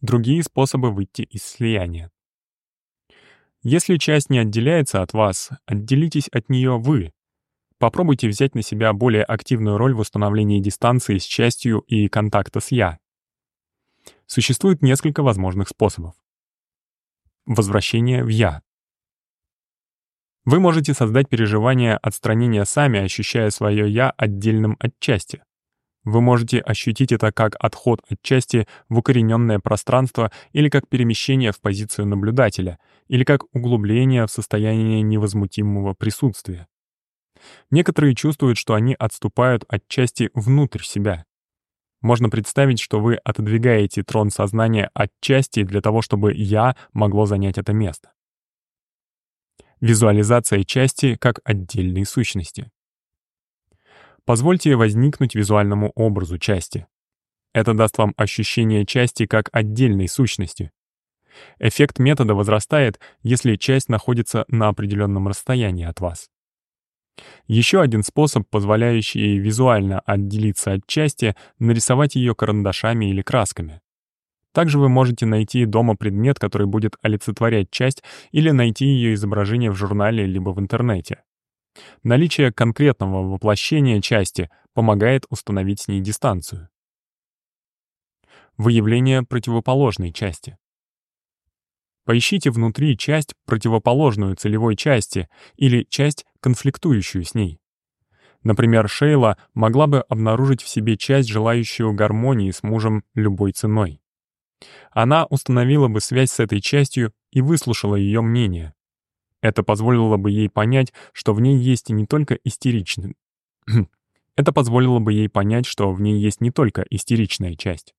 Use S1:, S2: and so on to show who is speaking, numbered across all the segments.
S1: другие способы выйти из слияния. Если часть не отделяется от вас, отделитесь от нее вы. Попробуйте взять на себя более активную роль в установлении дистанции с частью и контакта с «я». Существует несколько возможных способов. Возвращение в «я». Вы можете создать переживание отстранения сами, ощущая свое «я» отдельным от части. Вы можете ощутить это как отход от части в укорененное пространство или как перемещение в позицию наблюдателя, или как углубление в состояние невозмутимого присутствия. Некоторые чувствуют, что они отступают от части внутрь себя. Можно представить, что вы отодвигаете трон сознания от части для того, чтобы «я» могло занять это место. Визуализация части как отдельной сущности. Позвольте возникнуть визуальному образу части. Это даст вам ощущение части как отдельной сущности. Эффект метода возрастает, если часть находится на определенном расстоянии от вас. Еще один способ, позволяющий визуально отделиться от части, нарисовать ее карандашами или красками. Также вы можете найти дома предмет, который будет олицетворять часть, или найти ее изображение в журнале либо в интернете. Наличие конкретного воплощения части помогает установить с ней дистанцию. Выявление противоположной части. Поищите внутри часть, противоположную целевой части, или часть, конфликтующую с ней. Например, Шейла могла бы обнаружить в себе часть, желающую гармонии с мужем любой ценой. Она установила бы связь с этой частью и выслушала ее мнение. Это позволило бы ей понять, что в ней есть не только истеричный... Это позволило бы ей понять, что в ней есть не только истеричная часть.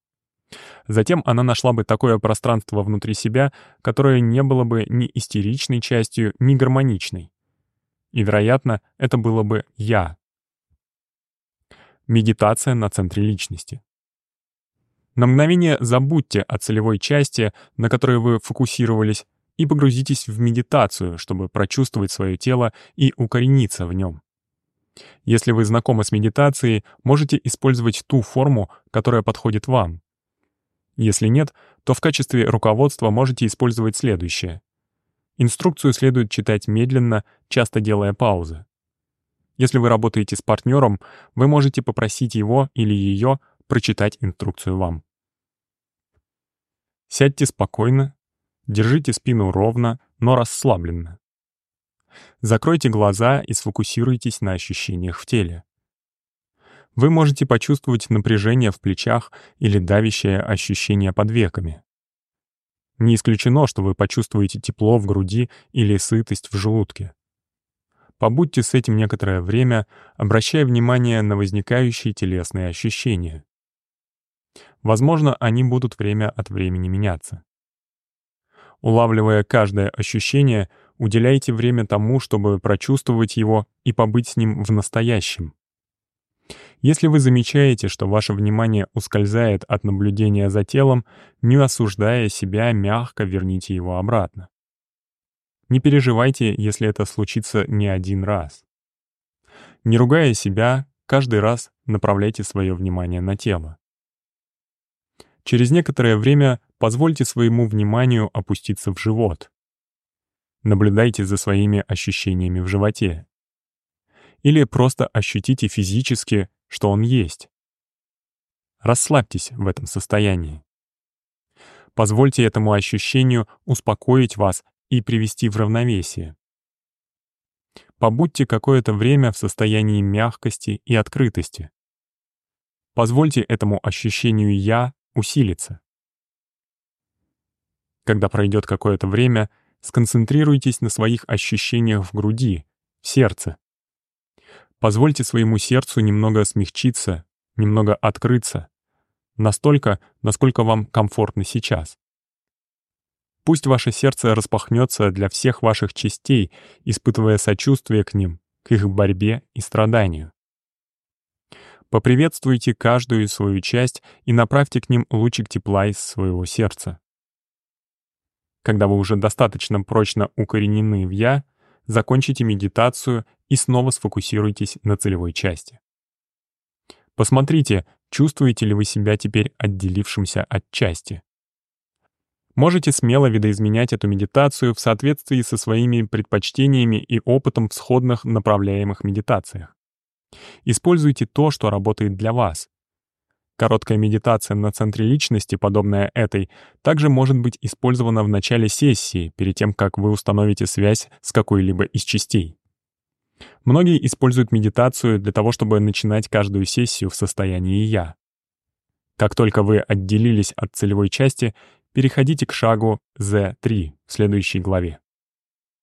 S1: Затем она нашла бы такое пространство внутри себя, которое не было бы ни истеричной частью, ни гармоничной. И, вероятно, это было бы «я». Медитация на центре личности. На мгновение забудьте о целевой части, на которой вы фокусировались, и погрузитесь в медитацию, чтобы прочувствовать свое тело и укорениться в нем. Если вы знакомы с медитацией, можете использовать ту форму, которая подходит вам. Если нет, то в качестве руководства можете использовать следующее. Инструкцию следует читать медленно, часто делая паузы. Если вы работаете с партнером, вы можете попросить его или ее прочитать инструкцию вам. Сядьте спокойно, держите спину ровно, но расслабленно. Закройте глаза и сфокусируйтесь на ощущениях в теле. Вы можете почувствовать напряжение в плечах или давящее ощущение под веками. Не исключено, что вы почувствуете тепло в груди или сытость в желудке. Побудьте с этим некоторое время, обращая внимание на возникающие телесные ощущения. Возможно, они будут время от времени меняться. Улавливая каждое ощущение, уделяйте время тому, чтобы прочувствовать его и побыть с ним в настоящем. Если вы замечаете, что ваше внимание ускользает от наблюдения за телом, не осуждая себя, мягко верните его обратно. Не переживайте, если это случится не один раз. Не ругая себя, каждый раз направляйте свое внимание на тело. Через некоторое время позвольте своему вниманию опуститься в живот. Наблюдайте за своими ощущениями в животе. Или просто ощутите физически, что он есть. Расслабьтесь в этом состоянии. Позвольте этому ощущению успокоить вас и привести в равновесие. Побудьте какое-то время в состоянии мягкости и открытости. Позвольте этому ощущению «я» усилиться. Когда пройдет какое-то время, сконцентрируйтесь на своих ощущениях в груди, в сердце. Позвольте своему сердцу немного смягчиться, немного открыться, настолько, насколько вам комфортно сейчас. Пусть ваше сердце распахнется для всех ваших частей, испытывая сочувствие к ним, к их борьбе и страданию. Поприветствуйте каждую свою часть и направьте к ним лучик тепла из своего сердца. Когда вы уже достаточно прочно укоренены в «я», закончите медитацию и снова сфокусируйтесь на целевой части. Посмотрите, чувствуете ли вы себя теперь отделившимся от части. Можете смело видоизменять эту медитацию в соответствии со своими предпочтениями и опытом в сходных направляемых медитациях. Используйте то, что работает для вас. Короткая медитация на центре личности, подобная этой, также может быть использована в начале сессии, перед тем, как вы установите связь с какой-либо из частей. Многие используют медитацию для того, чтобы начинать каждую сессию в состоянии «я». Как только вы отделились от целевой части, переходите к шагу Z3 в следующей главе.